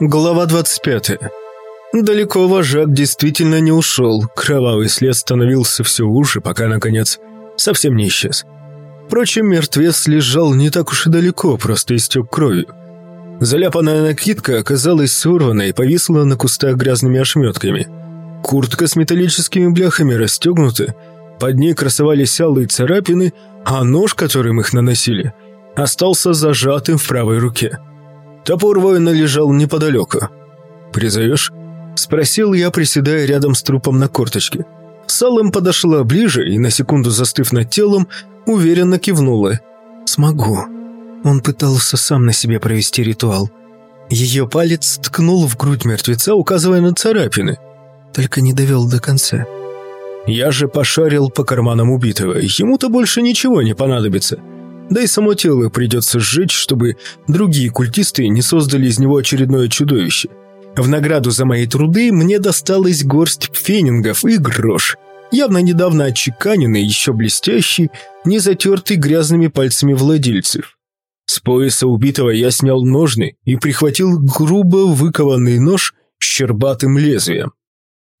Глава 25. Далеко вожак действительно не ушел. Кровавый след становился все уже, пока, наконец, совсем не исчез. Впрочем, мертвец лежал не так уж и далеко, просто истек кровью. Заляпанная накидка оказалась сорванной и повисла на кустах грязными ошметками. Куртка с металлическими бляхами расстегнута, под ней красовались алые царапины, а нож, которым их наносили, остался зажатым в правой руке. Топор воина лежал неподалеку. «Призовешь?» – спросил я, приседая рядом с трупом на корточке. Салым подошла ближе и, на секунду застыв над телом, уверенно кивнула. «Смогу». Он пытался сам на себе провести ритуал. Ее палец ткнул в грудь мертвеца, указывая на царапины. Только не довел до конца. Я же пошарил по карманам убитого. Ему-то больше ничего не понадобится. Да и само тело придется сжечь, чтобы другие культисты не создали из него очередное чудовище. В награду за мои труды мне досталась горсть пфенингов и грош, явно недавно отчеканенный, еще блестящий, не затертый грязными пальцами владельцев. С пояса убитого я снял ножны и прихватил грубо выкованный нож с щербатым лезвием.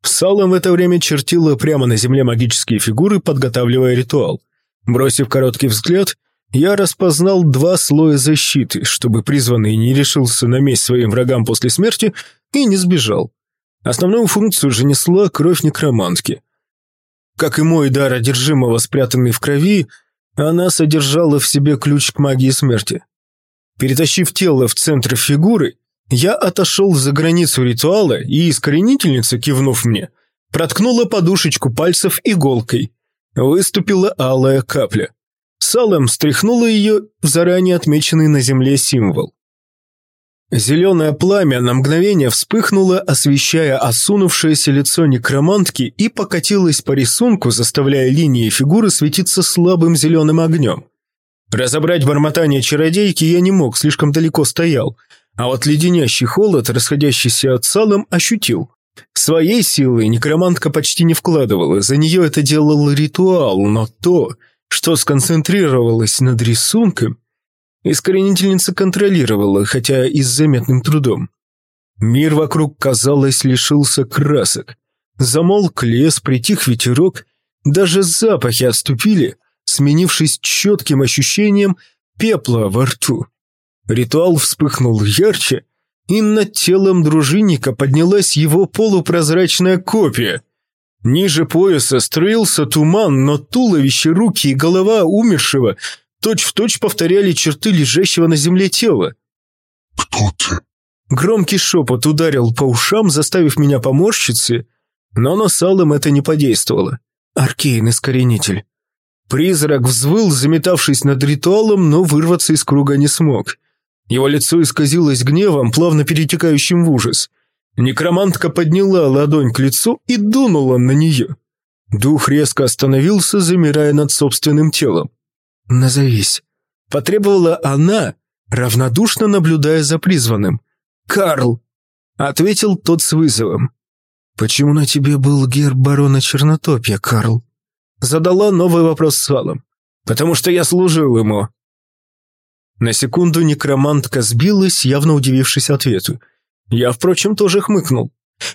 Салом в это время чертила прямо на земле магические фигуры, подготавливая ритуал. Бросив короткий взгляд, я распознал два слоя защиты, чтобы призванный не решился на месть своим врагам после смерти и не сбежал. Основную функцию же несла кровь некромантки. Как и мой дар одержимого, спрятанный в крови, она содержала в себе ключ к магии смерти. Перетащив тело в центр фигуры, я отошел за границу ритуала, и искоренительница, кивнув мне, проткнула подушечку пальцев иголкой. Выступила алая капля. Салем стряхнула ее в заранее отмеченный на земле символ. Зеленое пламя на мгновение вспыхнуло, освещая осунувшееся лицо некромантки и покатилось по рисунку, заставляя линии фигуры светиться слабым зеленым огнем. Разобрать бормотание чародейки я не мог, слишком далеко стоял, а вот леденящий холод, расходящийся от салом, ощутил. Своей силы некромантка почти не вкладывала, за нее это делал ритуал, но то, что сконцентрировалось над рисунком, искоренительница контролировала, хотя и с заметным трудом. Мир вокруг, казалось, лишился красок. Замолк лес, притих ветерок, даже запахи отступили, сменившись четким ощущением пепла во рту. Ритуал вспыхнул ярче, и над телом дружинника поднялась его полупрозрачная копия – Ниже пояса строился туман, но туловище, руки и голова умершего точь-в-точь точь повторяли черты лежащего на земле тела. «Кто ты?» Громкий шепот ударил по ушам, заставив меня поморщиться, но на Салом это не подействовало. Аркейн, искоренитель. Призрак взвыл, заметавшись над ритуалом, но вырваться из круга не смог. Его лицо исказилось гневом, плавно перетекающим в ужас – Некромантка подняла ладонь к лицу и дунула на нее. Дух резко остановился, замирая над собственным телом. «Назовись», — потребовала она, равнодушно наблюдая за призванным. «Карл», — ответил тот с вызовом. «Почему на тебе был герб барона Чернотопья, Карл?» Задала новый вопрос с валом. «Потому что я служил ему». На секунду некромантка сбилась, явно удивившись ответу. Я, впрочем, тоже хмыкнул.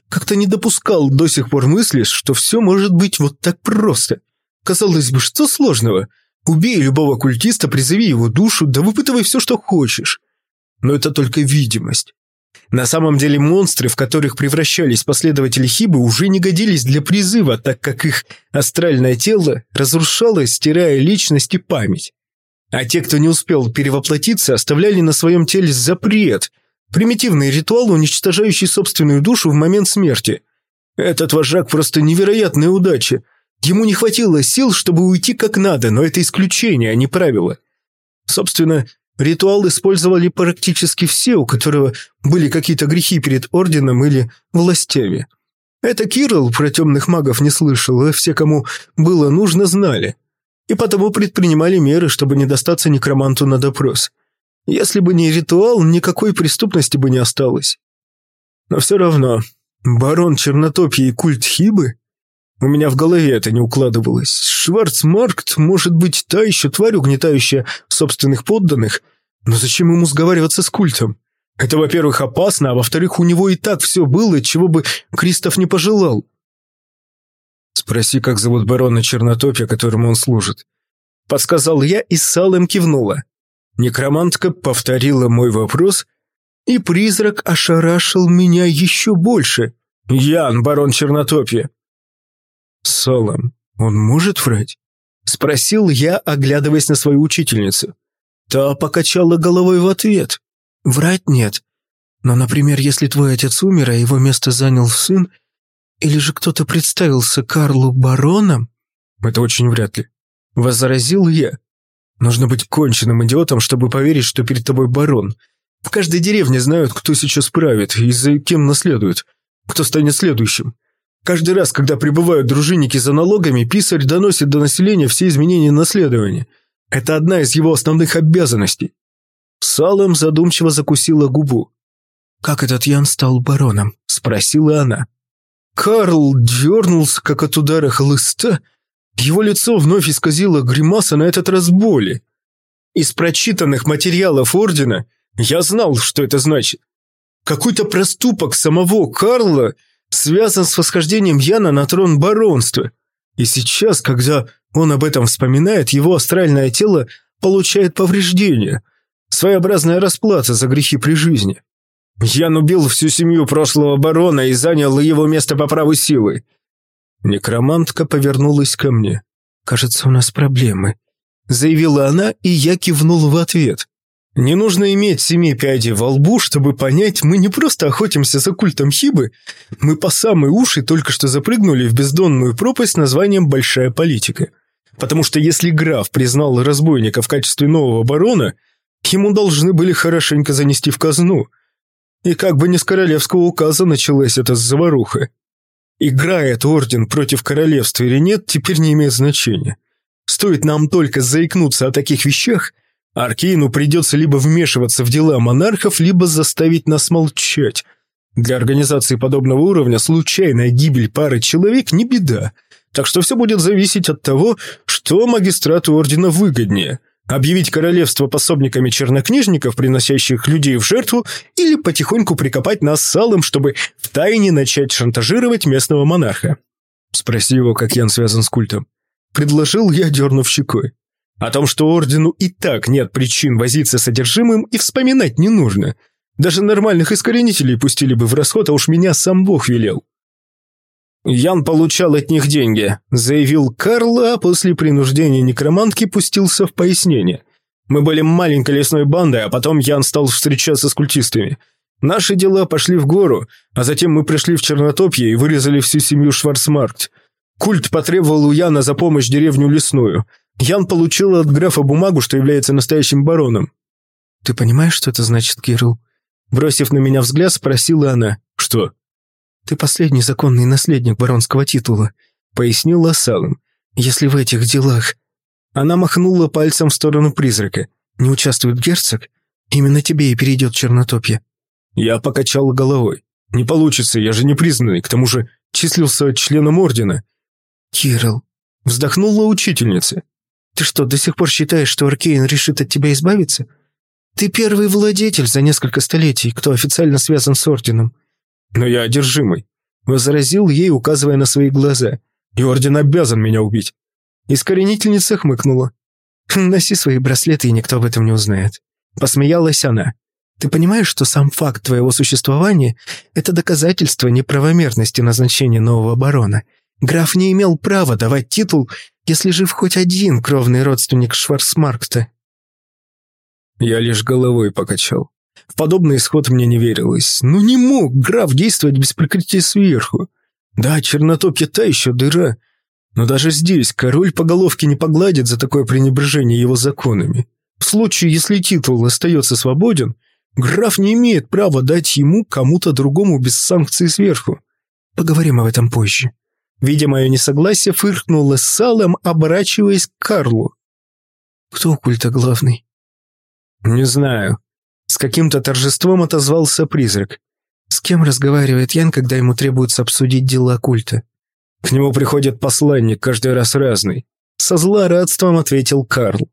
Как-то не допускал до сих пор мысли, что все может быть вот так просто. Казалось бы, что сложного? Убей любого культиста, призови его душу, да выпытывай все, что хочешь. Но это только видимость. На самом деле монстры, в которых превращались последователи Хибы, уже не годились для призыва, так как их астральное тело разрушалось, стирая личность и память. А те, кто не успел перевоплотиться, оставляли на своем теле запрет – Примитивный ритуал, уничтожающий собственную душу в момент смерти. Этот вожак просто невероятная удача. Ему не хватило сил, чтобы уйти как надо, но это исключение, а не правило. Собственно, ритуал использовали практически все, у которого были какие-то грехи перед орденом или властями. Это Кирилл про темных магов не слышал, а все, кому было нужно, знали. И потому предпринимали меры, чтобы не достаться некроманту на допрос. Если бы не ритуал, никакой преступности бы не осталось. Но все равно, барон Чернотопья и культ Хибы? У меня в голове это не укладывалось. Шварцмаркт может быть та еще тварь, угнетающая собственных подданных, но зачем ему сговариваться с культом? Это, во-первых, опасно, а во-вторых, у него и так все было, чего бы Кристоф не пожелал. Спроси, как зовут барона Чернотопья, которому он служит. Подсказал я, и Салем кивнула. Некромантка повторила мой вопрос, и призрак ошарашил меня еще больше. «Ян, барон Чернотопья». «Салем, он может врать?» Спросил я, оглядываясь на свою учительницу. Та покачала головой в ответ. «Врать нет. Но, например, если твой отец умер, а его место занял сын, или же кто-то представился Карлу бароном?» «Это очень вряд ли», — возразил я. «Нужно быть конченным идиотом, чтобы поверить, что перед тобой барон. В каждой деревне знают, кто сейчас правит и за кем наследует, кто станет следующим. Каждый раз, когда прибывают дружинники за налогами, писарь доносит до населения все изменения наследования. Это одна из его основных обязанностей. Салом задумчиво закусила губу. «Как этот Ян стал бароном?» – спросила она. Карл дернулся, как от удара хлыста. Его лицо вновь исказило гримаса на этот раз боли. Из прочитанных материалов Ордена я знал, что это значит. Какой-то проступок самого Карла – связан с восхождением Яна на трон баронства. И сейчас, когда он об этом вспоминает, его астральное тело получает повреждения. Своеобразная расплата за грехи при жизни. Ян убил всю семью прошлого барона и занял его место по праву силы. Некромантка повернулась ко мне. «Кажется, у нас проблемы», — заявила она, и я кивнул в ответ. Не нужно иметь семи пядей во лбу, чтобы понять, мы не просто охотимся за культом Хибы, мы по самые уши только что запрыгнули в бездонную пропасть с названием «Большая политика». Потому что если граф признал разбойника в качестве нового барона, ему должны были хорошенько занести в казну. И как бы не с королевского указа началась эта заваруха. Играет орден против королевства или нет, теперь не имеет значения. Стоит нам только заикнуться о таких вещах – Аркейну придется либо вмешиваться в дела монархов, либо заставить нас молчать. Для организации подобного уровня случайная гибель пары человек не беда. Так что все будет зависеть от того, что магистрату ордена выгоднее – объявить королевство пособниками чернокнижников, приносящих людей в жертву, или потихоньку прикопать нас салом, чтобы втайне начать шантажировать местного монарха. Спроси его, как Ян связан с культом. Предложил я, дернув щекой. О том, что ордену и так нет причин возиться с содержимым, и вспоминать не нужно. Даже нормальных искоренителей пустили бы в расход, а уж меня сам Бог велел. «Ян получал от них деньги», – заявил Карл, а после принуждения некромантки пустился в пояснение. «Мы были маленькой лесной бандой, а потом Ян стал встречаться с культистами. Наши дела пошли в гору, а затем мы пришли в Чернотопье и вырезали всю семью Шварцмаркт. Культ потребовал у Яна за помощь деревню Лесную. Ян получил от графа бумагу, что является настоящим бароном. «Ты понимаешь, что это значит, Кирилл?» Бросив на меня взгляд, спросила она. «Что?» «Ты последний законный наследник баронского титула», — пояснила Салым. «Если в этих делах...» Она махнула пальцем в сторону призрака. «Не участвует герцог? Именно тебе и перейдет чернотопье». Я покачал головой. «Не получится, я же не признанный, к тому же числился членом ордена». «Кирилл», — вздохнула учительница. Ты что, до сих пор считаешь, что Аркейн решит от тебя избавиться? Ты первый владетель за несколько столетий, кто официально связан с Орденом. Но я одержимый. Возразил ей, указывая на свои глаза. И Орден обязан меня убить. Искоренительница хмыкнула. «Носи свои браслеты, и никто об этом не узнает». Посмеялась она. «Ты понимаешь, что сам факт твоего существования – это доказательство неправомерности назначения нового барона? Граф не имел права давать титул если жив хоть один кровный родственник Шварцмаркта. Я лишь головой покачал. В подобный исход мне не верилось. Ну не мог граф действовать без прикрытия сверху. Да, чернотопье та еще дыра. Но даже здесь король по головке не погладит за такое пренебрежение его законами. В случае, если титул остается свободен, граф не имеет права дать ему кому-то другому без санкций сверху. Поговорим об этом позже. Видя мое несогласие, фыркнула салом, оборачиваясь к Карлу. «Кто у культа главный?» «Не знаю». С каким-то торжеством отозвался призрак. «С кем разговаривает Ян, когда ему требуется обсудить дела культа?» «К нему приходит посланник, каждый раз разный». Со злорадством ответил Карл.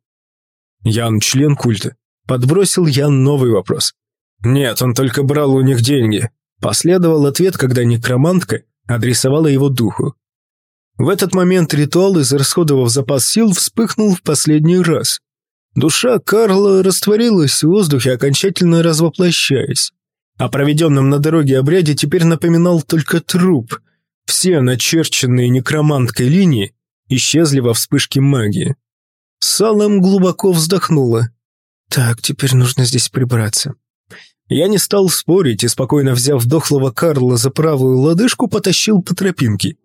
«Ян член культа?» Подбросил Ян новый вопрос. «Нет, он только брал у них деньги», – последовал ответ, когда некромантка адресовала его духу. В этот момент ритуал, израсходовав запас сил, вспыхнул в последний раз. Душа Карла растворилась в воздухе, окончательно развоплощаясь. О проведенном на дороге обряде теперь напоминал только труп. Все начерченные некроманткой линии исчезли во вспышке магии. Салем глубоко вздохнула. «Так, теперь нужно здесь прибраться». Я не стал спорить и, спокойно взяв дохлого Карла за правую лодыжку, потащил по тропинке.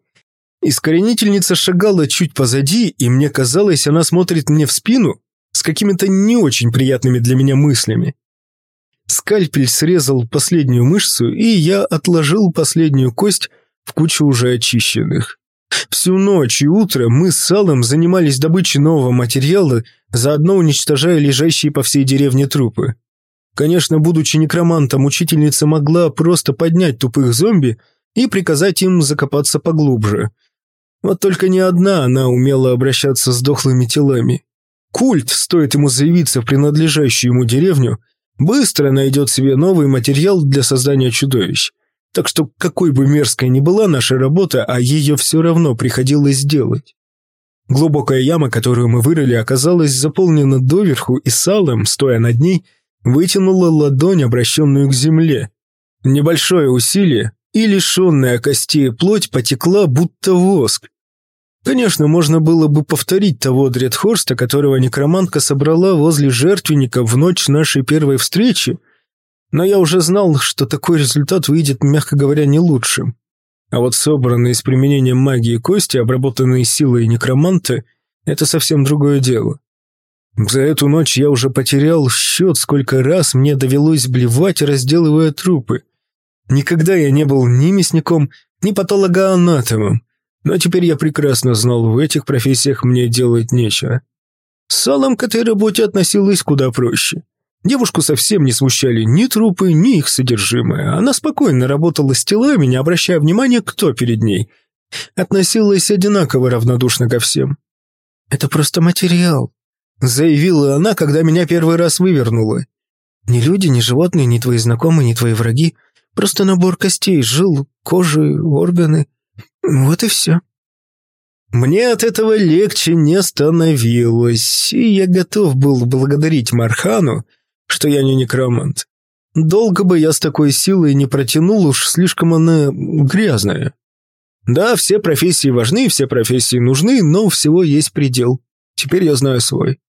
Искоренительница шагала чуть позади, и мне казалось, она смотрит мне в спину с какими-то не очень приятными для меня мыслями. Скальпель срезал последнюю мышцу, и я отложил последнюю кость в кучу уже очищенных. Всю ночь и утро мы с Салом занимались добычей нового материала, заодно уничтожая лежащие по всей деревне трупы. Конечно, будучи некромантом, учительница могла просто поднять тупых зомби и приказать им закопаться поглубже. Вот только не одна она умела обращаться с дохлыми телами. Культ, стоит ему заявиться в принадлежащую ему деревню, быстро найдет себе новый материал для создания чудовищ. Так что какой бы мерзкой ни была наша работа, а ее все равно приходилось делать. Глубокая яма, которую мы вырыли, оказалась заполнена доверху, и салом, стоя над ней, вытянула ладонь, обращенную к земле. Небольшое усилие, и лишенная костей плоть потекла, будто воск. Конечно, можно было бы повторить того Дредхорста, которого некромантка собрала возле жертвенника в ночь нашей первой встречи, но я уже знал, что такой результат выйдет, мягко говоря, не лучшим. А вот собранные с применением магии кости, обработанные силой некроманта, это совсем другое дело. За эту ночь я уже потерял счет, сколько раз мне довелось блевать, разделывая трупы. Никогда я не был ни мясником, ни патологоанатомом, но теперь я прекрасно знал, в этих профессиях мне делать нечего. Салом к этой работе относилась куда проще. Девушку совсем не смущали ни трупы, ни их содержимое. Она спокойно работала с телами, не обращая внимания, кто перед ней. Относилась одинаково равнодушно ко всем. «Это просто материал», — заявила она, когда меня первый раз вывернула. «Ни люди, ни животные, ни твои знакомые, ни твои враги. Просто набор костей, жил, кожи, органы. Вот и все». Мне от этого легче не становилось, и я готов был благодарить Мархану, что я не некромант. Долго бы я с такой силой не протянул, уж слишком она грязная. Да, все профессии важны, все профессии нужны, но всего есть предел. Теперь я знаю свой.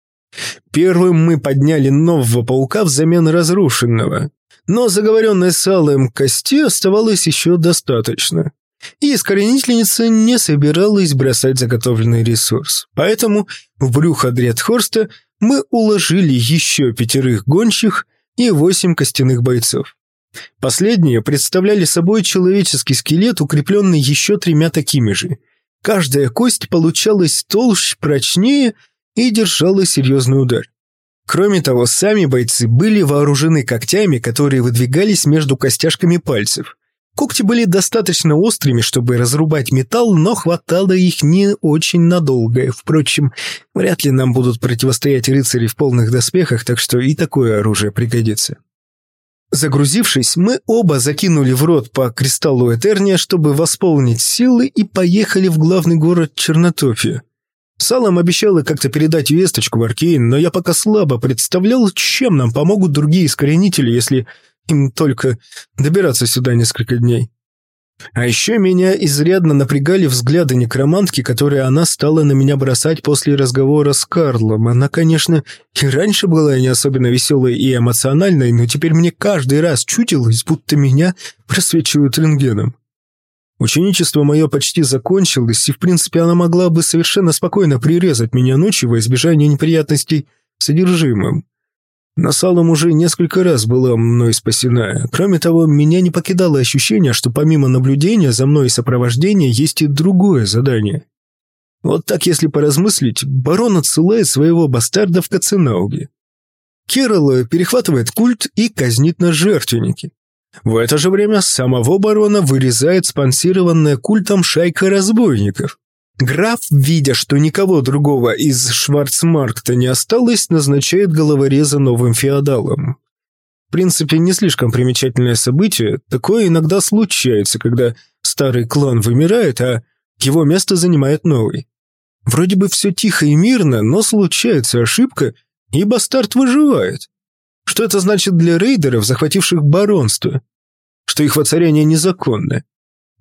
Первым мы подняли нового паука взамен разрушенного, но заговоренной салом кости оставалось еще достаточно. И искоренительница не собиралась бросать заготовленный ресурс. Поэтому в брюхо Дредхорста мы уложили еще пятерых гончих и восемь костяных бойцов. Последние представляли собой человеческий скелет, укрепленный еще тремя такими же. Каждая кость получалась толще, прочнее и держала серьезный удар. Кроме того, сами бойцы были вооружены когтями, которые выдвигались между костяшками пальцев. Когти были достаточно острыми, чтобы разрубать металл, но хватало их не очень надолго. Впрочем, вряд ли нам будут противостоять рыцари в полных доспехах, так что и такое оружие пригодится. Загрузившись, мы оба закинули в рот по кристаллу Этерния, чтобы восполнить силы, и поехали в главный город Чернотопию. Салам обещала как-то передать весточку в Аркейн, но я пока слабо представлял, чем нам помогут другие искоренители, если им только добираться сюда несколько дней. А еще меня изрядно напрягали взгляды некромантки, которые она стала на меня бросать после разговора с Карлом. Она, конечно, и раньше была не особенно веселой и эмоциональной, но теперь мне каждый раз чутилось, будто меня просвечивают рентгеном. Ученичество мое почти закончилось, и, в принципе, она могла бы совершенно спокойно прирезать меня ночью во избежание неприятностей содержимым. Насалом уже несколько раз была мной спасена. Кроме того, меня не покидало ощущение, что помимо наблюдения за мной и сопровождения есть и другое задание. Вот так, если поразмыслить, барон отсылает своего бастарда в Каценауге. Керола перехватывает культ и казнит на жертвеннике. В это же время самого барона вырезает спонсированная культом шайка разбойников. Граф, видя, что никого другого из Шварцмаркта не осталось, назначает головореза новым феодалом. в принципе, не слишком примечательное событие, такое иногда случается, когда старый клан вымирает, а его место занимает новый. Вроде бы все тихо и мирно, но случается ошибка, и бастард выживает. Что это значит для рейдеров, захвативших баронство? Что их воцарение незаконно.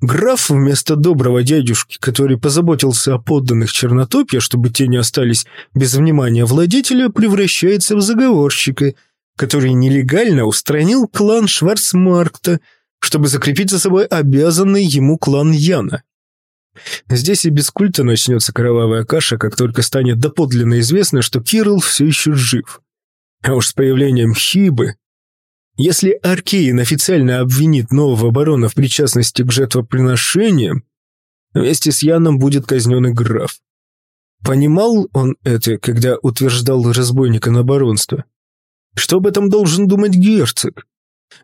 Граф вместо доброго дядюшки, который позаботился о подданных Чернотопья, чтобы те не остались без внимания владетеля, превращается в заговорщика, который нелегально устранил клан Шварцмаркта, чтобы закрепить за собой обязанный ему клан Яна. Здесь и без культа начнется кровавая каша, как только станет доподлинно известно, что Кирилл все еще жив. А уж с появлением Хибы... Если Аркейн официально обвинит нового барона в причастности к жертвоприношениям, вместе с Яном будет казнен и граф. Понимал он это, когда утверждал разбойника на баронство? Что об этом должен думать герцог?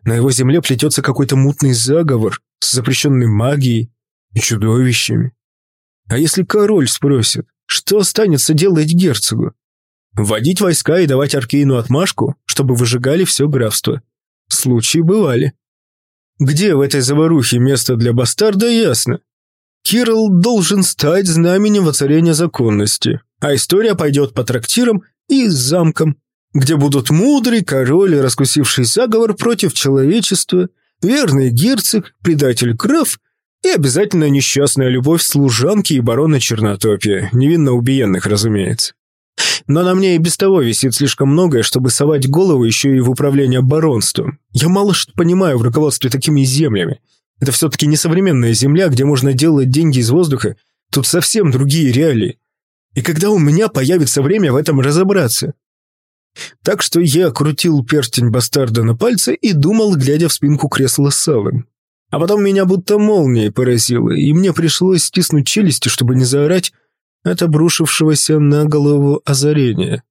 На его земле плетется какой-то мутный заговор с запрещенной магией и чудовищами. А если король спросит, что останется делать герцогу? Вводить войска и давать Аркейну отмашку, чтобы выжигали все графство. Случаи бывали. Где в этой заварухе место для бастарда, ясно. Кирилл должен стать знаменем воцарения законности, а история пойдет по трактирам и замкам, где будут мудрый король раскусивший заговор против человечества, верный герцог, предатель граф и обязательно несчастная любовь служанки и барона Чернотопия, невинно убиенных, разумеется. Но на мне и без того висит слишком многое, чтобы совать голову еще и в управление баронством. Я мало что понимаю в руководстве такими землями. Это все-таки не современная земля, где можно делать деньги из воздуха. Тут совсем другие реалии. И когда у меня появится время в этом разобраться? Так что я крутил перстень бастарда на пальце и думал, глядя в спинку кресла с салом. А потом меня будто молнией поразило, и мне пришлось стиснуть челюсти, чтобы не заорать от обрушившегося на голову озарения.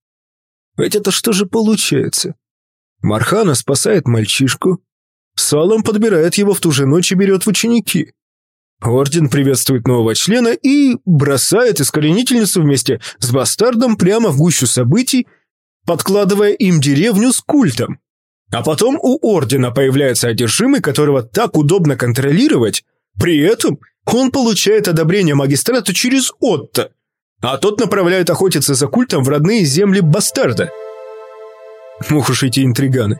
Ведь это что же получается? Мархана спасает мальчишку, Салом подбирает его в ту же ночь и берет в ученики. Орден приветствует нового члена и бросает искоренительницу вместе с бастардом прямо в гущу событий, подкладывая им деревню с культом. А потом у Ордена появляется одержимый, которого так удобно контролировать. При этом он получает одобрение магистрата через Отто, а тот направляет охотиться за культом в родные земли бастарда. Ух уж эти интриганы.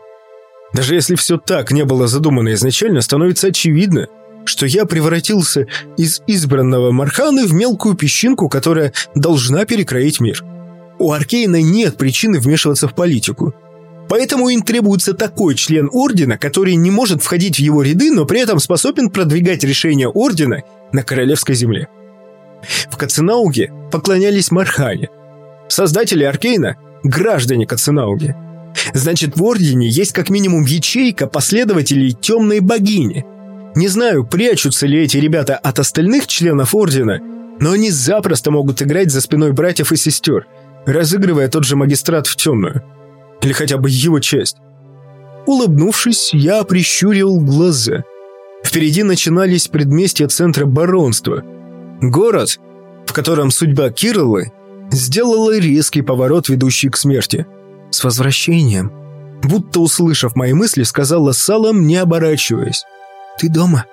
Даже если все так не было задумано изначально, становится очевидно, что я превратился из избранного Марханы в мелкую песчинку, которая должна перекроить мир. У Аркейна нет причины вмешиваться в политику. Поэтому им требуется такой член Ордена, который не может входить в его ряды, но при этом способен продвигать решения Ордена на Королевской земле. В Каценауге поклонялись Мархане. Создатели Аркейна – граждане Каценауги. Значит, в Ордене есть как минимум ячейка последователей темной богини. Не знаю, прячутся ли эти ребята от остальных членов Ордена, но они запросто могут играть за спиной братьев и сестер, разыгрывая тот же магистрат в темную. Или хотя бы его часть. Улыбнувшись, я прищурил глаза. Впереди начинались предместья центра баронства – Город, в котором судьба Кириллы сделала резкий поворот, ведущий к смерти. С возвращением. Будто услышав мои мысли, сказала Салам, не оборачиваясь. «Ты дома?»